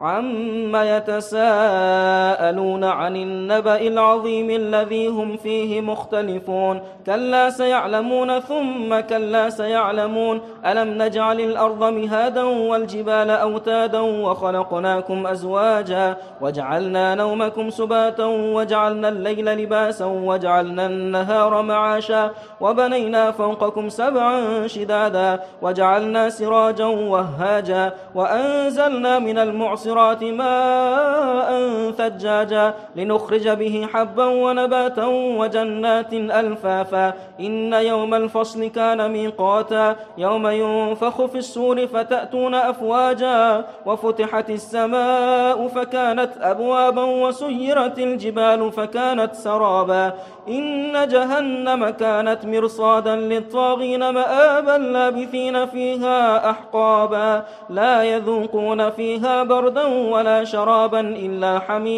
عم يتساءلون عن النبأ العظيم الذي هم فيه مختلفون كلا سيعلمون ثم كلا سيعلمون ألم نجعل الأرض مهادا والجبال أوتادا وخلقناكم أزواجا وجعلنا نومكم سباتا وجعلنا الليل لباسا وجعلنا النهار معاشا وبنينا فوقكم سبعا شدادا وجعلنا سراجا وهاجا وأنزلنا من المعصرات ماء ثجاجا لنخرج به حبا ونباتا وجنات ألفافا. إن يوم الفصل كان ميقاتا. يوم ينفخ في السور فتأتون أفواجا. وفتحت السماء فكانت أبوابا وسيرت الجبال فكانت سرابا. إن جهنم كانت مرصادا للطاغين مآبا لابثين فيها أحقابا. لا يذوقون فيها بردا ولا شرابا إلا حميما.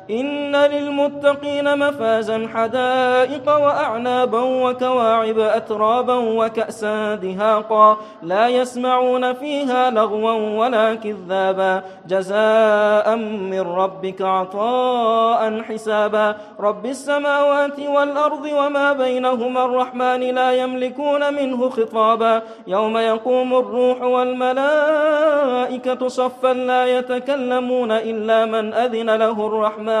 إن للمتقين مفازا حدائق وأعنابا وكواعب أترابا وكأسا دهاقا لا يسمعون فيها لغوا ولا كذابا. جزاء من ربك عطاء حسابا. رب السماوات والأرض وما بينهما الرحمن لا يملكون منه خطابا. يوم يقوم الروح والملائكة صفا لا يتكلمون إلا من أذن له الرحمن.